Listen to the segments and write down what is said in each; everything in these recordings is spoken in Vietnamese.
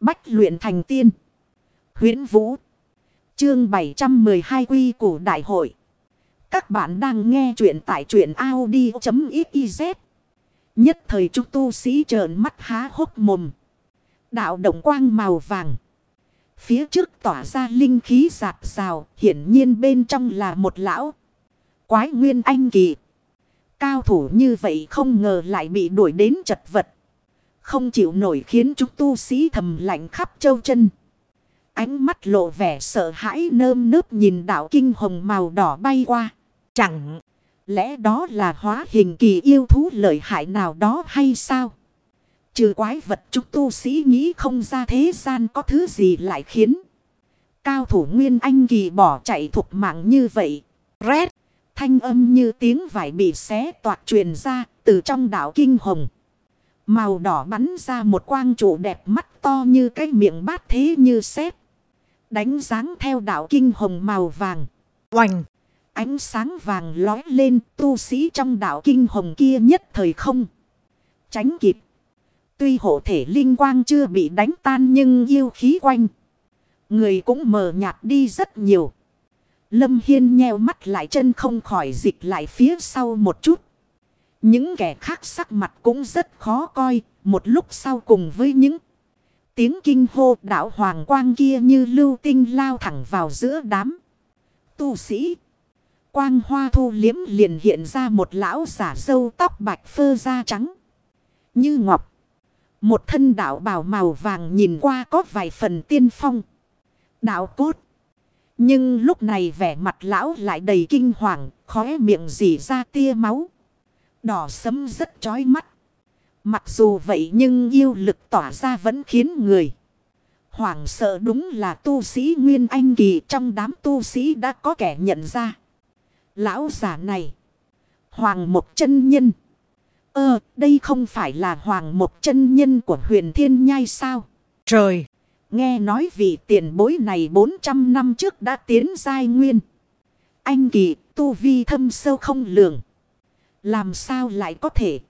Bách luyện thành tiên. huyễn Vũ. Chương 712 quy củ đại hội. Các bạn đang nghe truyện tại truyện Audi.xyz. Nhất thời chúng tu sĩ trợn mắt há hốc mồm. Đạo động quang màu vàng. Phía trước tỏa ra linh khí giạt rào. Hiển nhiên bên trong là một lão. Quái nguyên anh kỳ. Cao thủ như vậy không ngờ lại bị đuổi đến chật vật. Không chịu nổi khiến chúng tu sĩ thầm lạnh khắp châu chân. Ánh mắt lộ vẻ sợ hãi nơm nớp nhìn đảo kinh hồng màu đỏ bay qua. Chẳng lẽ đó là hóa hình kỳ yêu thú lợi hại nào đó hay sao? Trừ quái vật chúng tu sĩ nghĩ không ra thế gian có thứ gì lại khiến. Cao thủ Nguyên Anh kỳ bỏ chạy thục mạng như vậy. Rét. Thanh âm như tiếng vải bị xé toạc truyền ra từ trong đảo kinh hồng. Màu đỏ bắn ra một quang trụ đẹp mắt to như cái miệng bát thế như sét Đánh dáng theo đảo kinh hồng màu vàng. Oành! Ánh sáng vàng lói lên, tu sĩ trong đảo kinh hồng kia nhất thời không. Tránh kịp. Tuy hộ thể linh quang chưa bị đánh tan nhưng yêu khí quanh. Người cũng mờ nhạt đi rất nhiều. Lâm Hiên nheo mắt lại chân không khỏi dịch lại phía sau một chút. Những kẻ khác sắc mặt cũng rất khó coi, một lúc sau cùng với những tiếng kinh hô đảo hoàng quang kia như lưu tinh lao thẳng vào giữa đám. Tu sĩ. Quang hoa thu liếm liền hiện ra một lão giả dâu tóc bạch phơ da trắng. Như ngọc. Một thân đạo bào màu vàng nhìn qua có vài phần tiên phong. Đạo cốt. Nhưng lúc này vẻ mặt lão lại đầy kinh hoàng, khóe miệng dì ra tia máu. Đỏ sấm rất chói mắt. Mặc dù vậy nhưng yêu lực tỏa ra vẫn khiến người. Hoảng sợ đúng là tu sĩ Nguyên Anh Kỳ trong đám tu sĩ đã có kẻ nhận ra. Lão giả này. Hoàng một chân nhân. Ơ, đây không phải là hoàng một chân nhân của huyền thiên nhai sao? Trời! Nghe nói vị tiền bối này 400 năm trước đã tiến giai nguyên. Anh kỳ tu vi thâm sâu không lường. Làm sao lại có thể?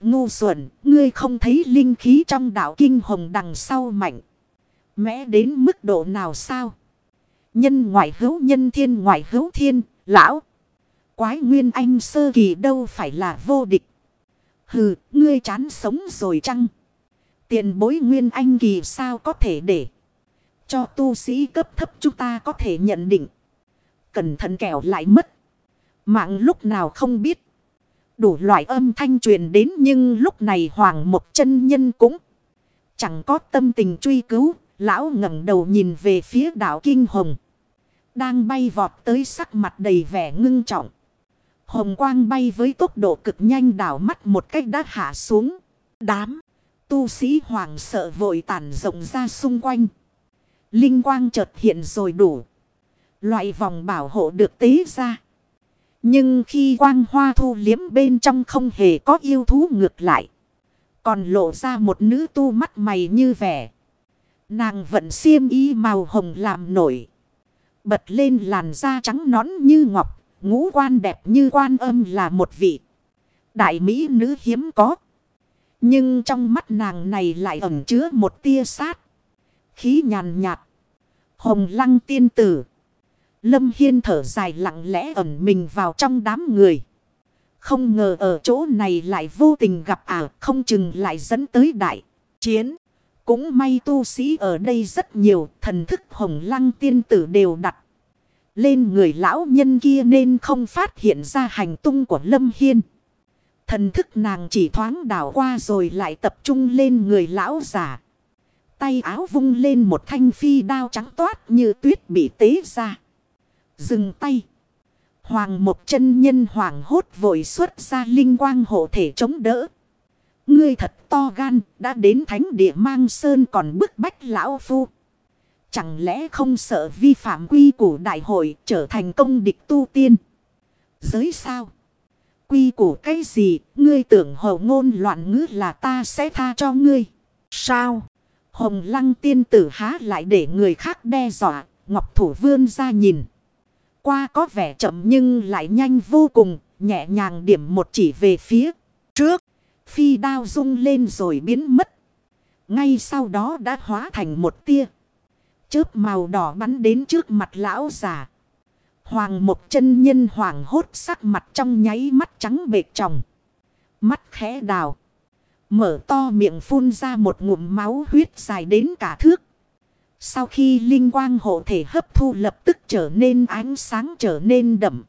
Ngu xuẩn, ngươi không thấy linh khí trong đạo kinh hồng đằng sau mạnh. Mẽ đến mức độ nào sao? Nhân ngoại hữu nhân thiên ngoại hữu thiên, lão. Quái nguyên anh sơ kỳ đâu phải là vô địch. Hừ, ngươi chán sống rồi chăng? Tiền bối nguyên anh kỳ sao có thể để cho tu sĩ cấp thấp chúng ta có thể nhận định. Cẩn thận kẻo lại mất. Mạng lúc nào không biết. Đủ loại âm thanh truyền đến nhưng lúc này Hoàng một chân Nhân cũng chẳng có tâm tình truy cứu. Lão ngẩng đầu nhìn về phía đảo Kinh Hồng. Đang bay vọt tới sắc mặt đầy vẻ ngưng trọng. Hồng quang bay với tốc độ cực nhanh đảo mắt một cách đã hạ xuống. Đám. Tu sĩ hoàng sợ vội tản rộng ra xung quanh. Linh quang chợt hiện rồi đủ. Loại vòng bảo hộ được tế ra. Nhưng khi quang hoa thu liếm bên trong không hề có yêu thú ngược lại. Còn lộ ra một nữ tu mắt mày như vẻ. Nàng vẫn xiêm y màu hồng làm nổi. Bật lên làn da trắng nõn như ngọc. Ngũ quan đẹp như quan âm là một vị. Đại mỹ nữ hiếm có. Nhưng trong mắt nàng này lại ẩn chứa một tia sát. Khí nhàn nhạt. Hồng lăng tiên tử. Lâm Hiên thở dài lặng lẽ ẩn mình vào trong đám người. Không ngờ ở chỗ này lại vô tình gặp ả không chừng lại dẫn tới đại chiến. Cũng may tu sĩ ở đây rất nhiều, thần thức hồng lăng tiên tử đều đặt. Lên người lão nhân kia nên không phát hiện ra hành tung của Lâm Hiên. Thần thức nàng chỉ thoáng đảo qua rồi lại tập trung lên người lão giả. Tay áo vung lên một thanh phi đao trắng toát như tuyết bị tế ra. Dừng tay. Hoàng một chân nhân hoàng hốt vội xuất ra linh quang hộ thể chống đỡ. Ngươi thật to gan, đã đến thánh địa mang sơn còn bức bách lão phu. Chẳng lẽ không sợ vi phạm quy củ đại hội trở thành công địch tu tiên? Giới sao? quy củ cái gì, ngươi tưởng hầu ngôn loạn ngữ là ta sẽ tha cho ngươi. Sao? Hồng lăng tiên tử há lại để người khác đe dọa, ngọc thủ vươn ra nhìn. Qua có vẻ chậm nhưng lại nhanh vô cùng, nhẹ nhàng điểm một chỉ về phía trước. Phi đao rung lên rồi biến mất. Ngay sau đó đã hóa thành một tia. Chớp màu đỏ bắn đến trước mặt lão già. Hoàng một chân nhân hoàng hốt sắc mặt trong nháy mắt trắng bệt tròng. Mắt khẽ đào. Mở to miệng phun ra một ngụm máu huyết dài đến cả thước. Sau khi linh quang hộ thể hấp thu lập tức trở nên ánh sáng trở nên đậm.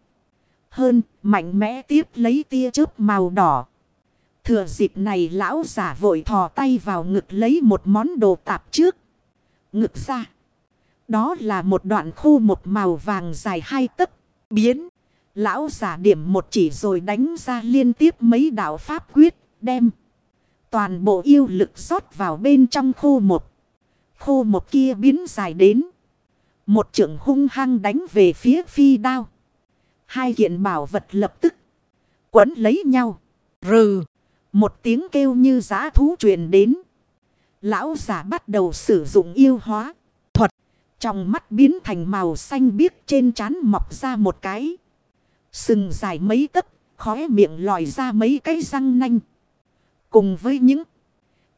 Hơn, mạnh mẽ tiếp lấy tia chớp màu đỏ. Thừa dịp này lão giả vội thò tay vào ngực lấy một món đồ tạp trước. Ngực ra. Đó là một đoạn khu một màu vàng dài hai tấc. Biến. Lão giả điểm một chỉ rồi đánh ra liên tiếp mấy đạo pháp quyết đem. Toàn bộ yêu lực rót vào bên trong khu một khô một kia biến dài đến. Một trưởng hung hăng đánh về phía phi đao. Hai kiện bảo vật lập tức. Quấn lấy nhau. Rừ. Một tiếng kêu như giã thú truyền đến. Lão giả bắt đầu sử dụng yêu hóa. Thuật. Trong mắt biến thành màu xanh biếc trên trán mọc ra một cái. Sừng dài mấy tấc. Khóe miệng lòi ra mấy cái răng nanh. Cùng với những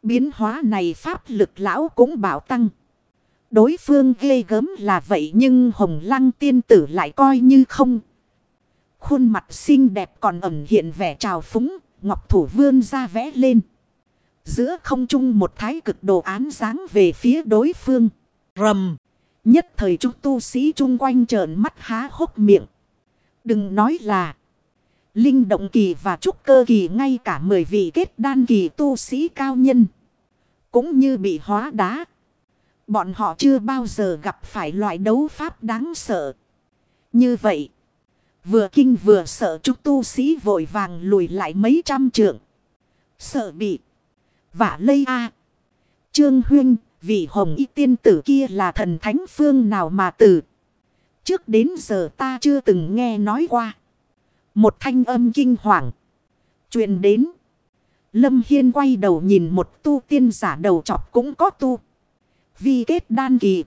biến hóa này pháp lực lão cũng bảo tăng. Đối phương ghê gớm là vậy nhưng hồng lăng tiên tử lại coi như không. Khuôn mặt xinh đẹp còn ẩn hiện vẻ trào phúng, ngọc thủ vươn ra vẽ lên. Giữa không trung một thái cực đồ án dáng về phía đối phương. Rầm. Nhất thời chúng tu sĩ chung quanh trợn mắt há hốc miệng. Đừng nói là. Linh động kỳ và trúc cơ kỳ ngay cả mười vị kết đan kỳ tu sĩ cao nhân. Cũng như bị hóa đá. Bọn họ chưa bao giờ gặp phải loại đấu pháp đáng sợ. Như vậy. Vừa kinh vừa sợ trúc tu sĩ vội vàng lùi lại mấy trăm trượng. Sợ bị. Vả lây a Trương Huyên, vị hồng y tiên tử kia là thần thánh phương nào mà từ. Trước đến giờ ta chưa từng nghe nói qua. Một thanh âm kinh hoàng. truyền đến. Lâm Hiên quay đầu nhìn một tu tiên giả đầu chọc cũng có tu. Vì kết đan kỳ.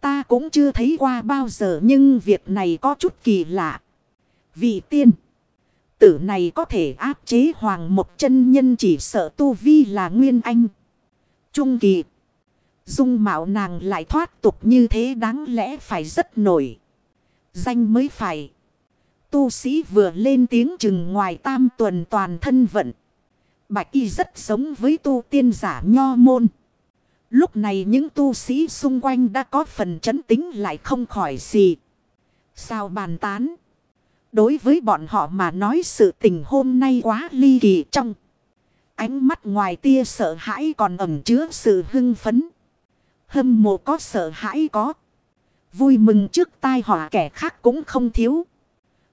Ta cũng chưa thấy qua bao giờ nhưng việc này có chút kỳ lạ. Vị tiên. Tử này có thể áp chế hoàng một chân nhân chỉ sợ tu vi là nguyên anh. Trung kỳ. Dung mạo nàng lại thoát tục như thế đáng lẽ phải rất nổi. Danh mới phải. Tu sĩ vừa lên tiếng chừng ngoài tam tuần toàn thân vận. Bạch y rất giống với tu tiên giả nho môn. Lúc này những tu sĩ xung quanh đã có phần chấn tính lại không khỏi gì. Sao bàn tán? Đối với bọn họ mà nói sự tình hôm nay quá ly kỳ trong. Ánh mắt ngoài tia sợ hãi còn ẩm chứa sự hưng phấn. Hâm mộ có sợ hãi có. Vui mừng trước tai họa kẻ khác cũng không thiếu.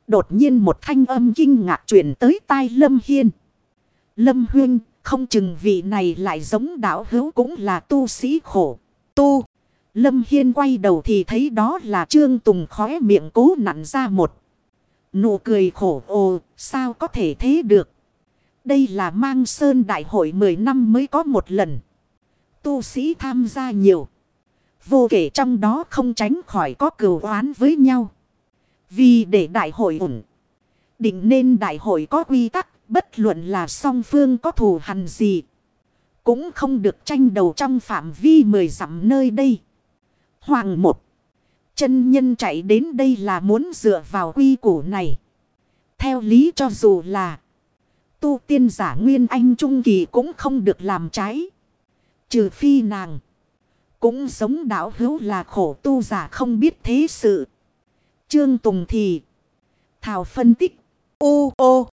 Đột nhiên một thanh âm kinh ngạc chuyển tới tai Lâm Hiên. Lâm Huyên, không chừng vị này lại giống đạo hữu cũng là tu sĩ khổ. Tu. Lâm Hiên quay đầu thì thấy đó là Trương Tùng khóe miệng cố nặn ra một. Nụ cười khổ ồ, sao có thể thế được. Đây là mang sơn đại hội 10 năm mới có một lần. Tu sĩ tham gia nhiều. Vô kể trong đó không tránh khỏi có cửu oán với nhau. Vì để đại hội ổn. Định nên đại hội có quy tắc. Bất luận là song phương có thù hằn gì. Cũng không được tranh đầu trong phạm vi mười dặm nơi đây. Hoàng một. Chân nhân chạy đến đây là muốn dựa vào quy củ này. Theo lý cho dù là. Tu tiên giả Nguyên Anh Trung Kỳ cũng không được làm trái. Trừ phi nàng. Cũng giống đạo hữu là khổ tu giả không biết thế sự. Trương Tùng thì. Thảo phân tích. Ô ô.